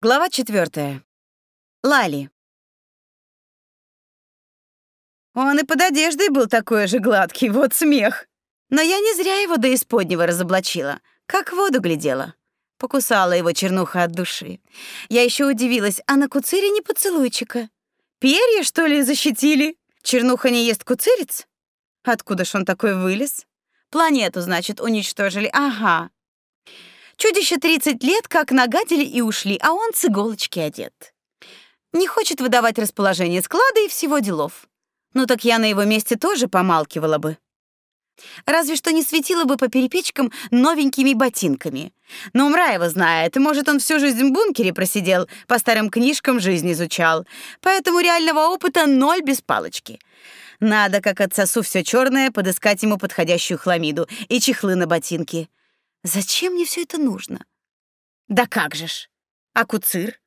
Глава четвертая. Лали. Он и под одеждой был такой же гладкий, вот смех. Но я не зря его до исподнего разоблачила, как в воду глядела. Покусала его чернуха от души. Я еще удивилась, а на куцире не поцелуйчика. Перья, что ли, защитили? Чернуха не ест куцирец? Откуда ж он такой вылез? Планету, значит, уничтожили. Ага. Чудище 30 лет как нагадили и ушли, а он с иголочки одет. Не хочет выдавать расположение склада и всего делов. Ну так я на его месте тоже помалкивала бы. Разве что не светила бы по перепечкам новенькими ботинками. Но умра его знает, может, он всю жизнь в бункере просидел, по старым книжкам жизнь изучал. Поэтому реального опыта ноль без палочки. Надо, как отсосу все черное, подыскать ему подходящую хламиду и чехлы на ботинки. Зачем мне все это нужно? Да как же ж? А куцир?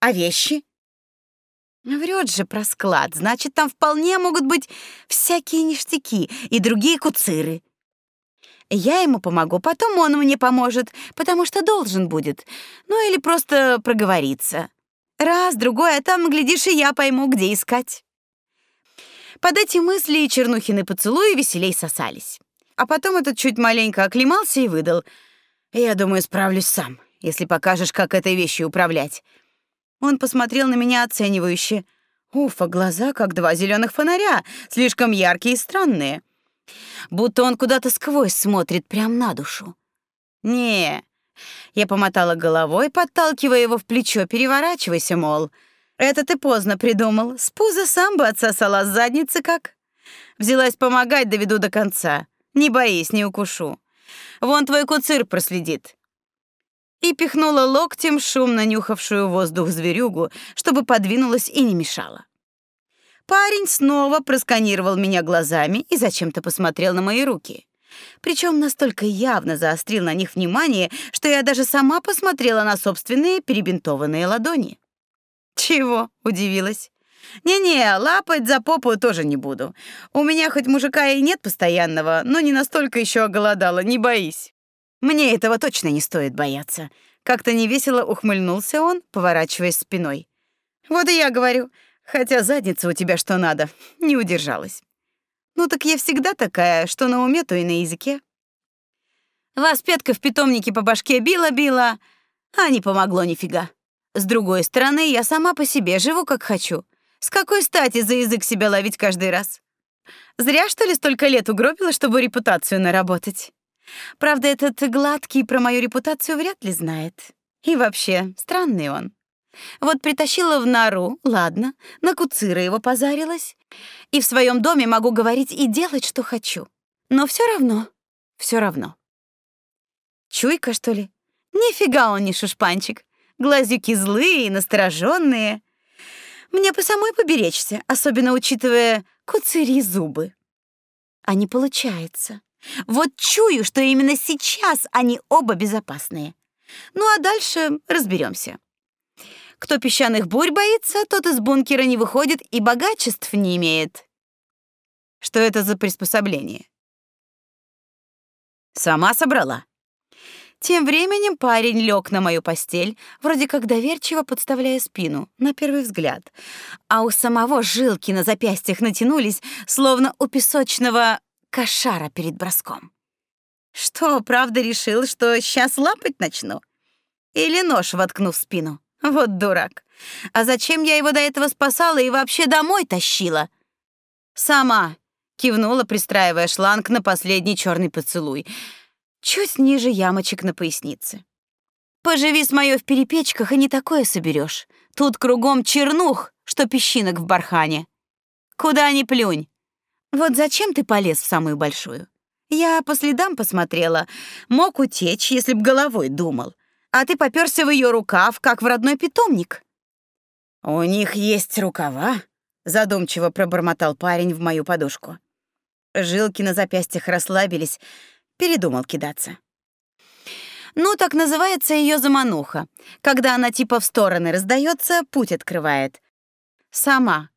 А вещи? Врет же про склад, значит, там вполне могут быть всякие ништяки и другие куциры. Я ему помогу, потом он мне поможет, потому что должен будет. Ну или просто проговориться. Раз, другой, а там, глядишь, и я пойму, где искать. Под эти мысли Чернухины поцелуи веселей сосались. А потом этот чуть маленько оклемался и выдал: "Я думаю, справлюсь сам, если покажешь, как этой вещью управлять". Он посмотрел на меня оценивающе. Уф, а глаза как два зеленых фонаря, слишком яркие и странные. Будто он куда-то сквозь смотрит, прям на душу. Не. Я помотала головой, подталкивая его в плечо, переворачивайся, мол. Это ты поздно придумал. С пуза сам бы отсосал, а с задницы как? Взялась помогать, доведу до конца. Не боись, не укушу. Вон твой куцир проследит. И пихнула локтем шумно нюхавшую воздух зверюгу, чтобы подвинулась и не мешала. Парень снова просканировал меня глазами и зачем-то посмотрел на мои руки. Причем настолько явно заострил на них внимание, что я даже сама посмотрела на собственные перебинтованные ладони. «Чего?» — удивилась. Не-не, лапать за попу тоже не буду. У меня хоть мужика и нет постоянного, но не настолько еще оголодала, не боись. Мне этого точно не стоит бояться. Как-то невесело ухмыльнулся он, поворачиваясь спиной. Вот и я говорю, хотя задница у тебя что надо, не удержалась. Ну так я всегда такая, что на уме, то и на языке. Вас Петка в питомнике по башке била-била, а не помогло нифига. С другой стороны, я сама по себе живу как хочу. С какой стати за язык себя ловить каждый раз? Зря, что ли, столько лет угробила, чтобы репутацию наработать. Правда, этот гладкий про мою репутацию вряд ли знает. И вообще, странный он. Вот притащила в нору, ладно, на куцира его позарилась, и в своем доме могу говорить и делать, что хочу. Но все равно, все равно. Чуйка, что ли? Нифига он не шушпанчик. Глазики злые и настороженные. Мне по самой поберечься, особенно учитывая куцыри зубы. А не получается. Вот чую, что именно сейчас они оба безопасные. Ну а дальше разберемся. Кто песчаных бурь боится, тот из бункера не выходит и богачеств не имеет. Что это за приспособление? Сама собрала. Тем временем парень лег на мою постель, вроде как доверчиво подставляя спину, на первый взгляд. А у самого жилки на запястьях натянулись, словно у песочного кошара перед броском. Что, правда решил, что сейчас лапать начну? Или нож воткну в спину? Вот дурак. А зачем я его до этого спасала и вообще домой тащила? Сама кивнула, пристраивая шланг на последний черный поцелуй — чуть ниже ямочек на пояснице. Поживи с моё в перепечках, и не такое соберешь. Тут кругом чернух, что песчинок в бархане. Куда ни плюнь. Вот зачем ты полез в самую большую? Я по следам посмотрела. Мог утечь, если б головой думал. А ты попёрся в её рукав, как в родной питомник. У них есть рукава, задумчиво пробормотал парень в мою подушку. Жилки на запястьях расслабились, Передумал кидаться. Ну, так называется ее замануха, когда она типа в стороны раздается, путь открывает. Сама.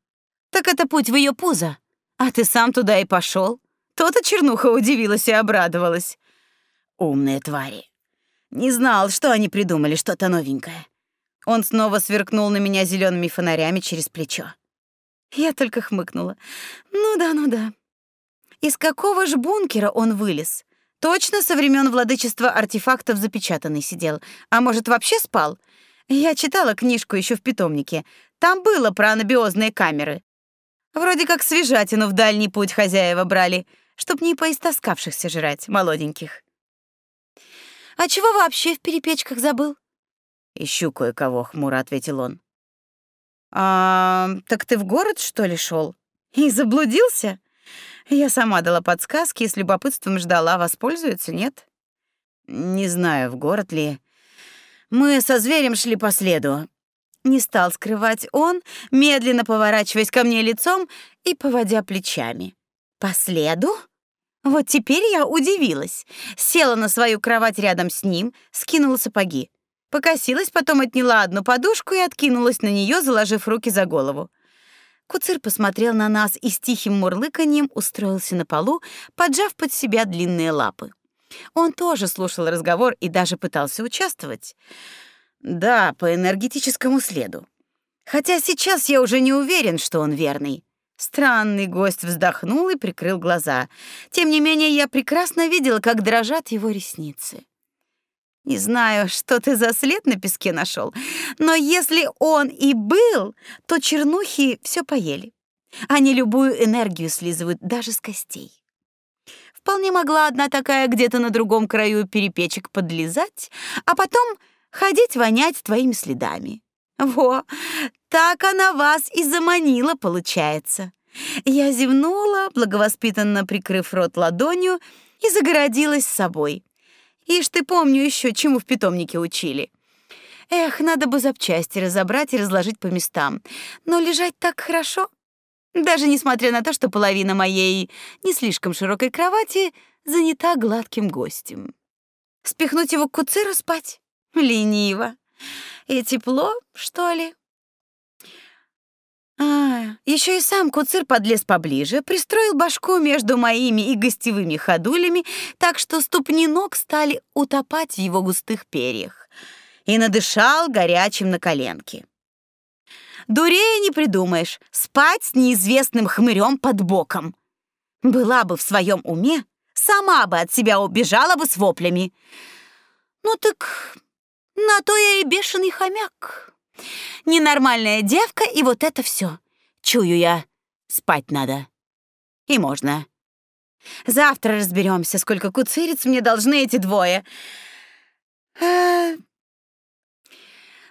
Так это путь в ее пузо. А ты сам туда и пошел. То-то чернуха удивилась и обрадовалась. Умные твари. Не знал, что они придумали что-то новенькое. Он снова сверкнул на меня зелеными фонарями через плечо. Я только хмыкнула. Ну да, ну да. Из какого ж бункера он вылез? Точно со времен владычества артефактов запечатанный сидел. А может, вообще спал? Я читала книжку еще в питомнике. Там было про анабиозные камеры. Вроде как свежатину в дальний путь хозяева брали, чтоб не поистоскавшихся жрать, молоденьких. А чего вообще в перепечках забыл? Ищу кое-кого, хмуро ответил он. А, так ты в город, что ли, шел? И заблудился? Я сама дала подсказки и с любопытством ждала, воспользуется, нет? Не знаю, в город ли. Мы со зверем шли по следу. Не стал скрывать он, медленно поворачиваясь ко мне лицом и поводя плечами. По следу? Вот теперь я удивилась. Села на свою кровать рядом с ним, скинула сапоги. Покосилась, потом отняла одну подушку и откинулась на нее, заложив руки за голову. Куцир посмотрел на нас и с тихим мурлыканьем устроился на полу, поджав под себя длинные лапы. Он тоже слушал разговор и даже пытался участвовать. Да, по энергетическому следу. Хотя сейчас я уже не уверен, что он верный. Странный гость вздохнул и прикрыл глаза. Тем не менее, я прекрасно видела, как дрожат его ресницы. Не знаю, что ты за след на песке нашел, но если он и был, то чернухи все поели. Они любую энергию слизывают даже с костей. Вполне могла одна такая где-то на другом краю перепечек подлезать, а потом ходить вонять твоими следами. Во, так она вас и заманила, получается. Я зевнула, благовоспитанно прикрыв рот ладонью, и загородилась собой. Ишь ты, помню еще, чему в питомнике учили. Эх, надо бы запчасти разобрать и разложить по местам. Но лежать так хорошо. Даже несмотря на то, что половина моей не слишком широкой кровати занята гладким гостем. Спихнуть его к куциру спать? Лениво. И тепло, что ли? А, еще и сам куцир подлез поближе, пристроил башку между моими и гостевыми ходулями, так что ступни ног стали утопать в его густых перьях, и надышал горячим на коленке. Дурее не придумаешь, спать с неизвестным хмырем под боком. Была бы в своем уме, сама бы от себя убежала бы с воплями. Ну так на то я и бешеный хомяк. Ненормальная девка, и вот это все. Чую я, спать надо. И можно. Завтра разберемся, сколько куцериц мне должны эти двое. А,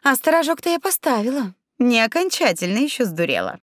а сторожок-то я поставила. Не окончательно еще сдурела.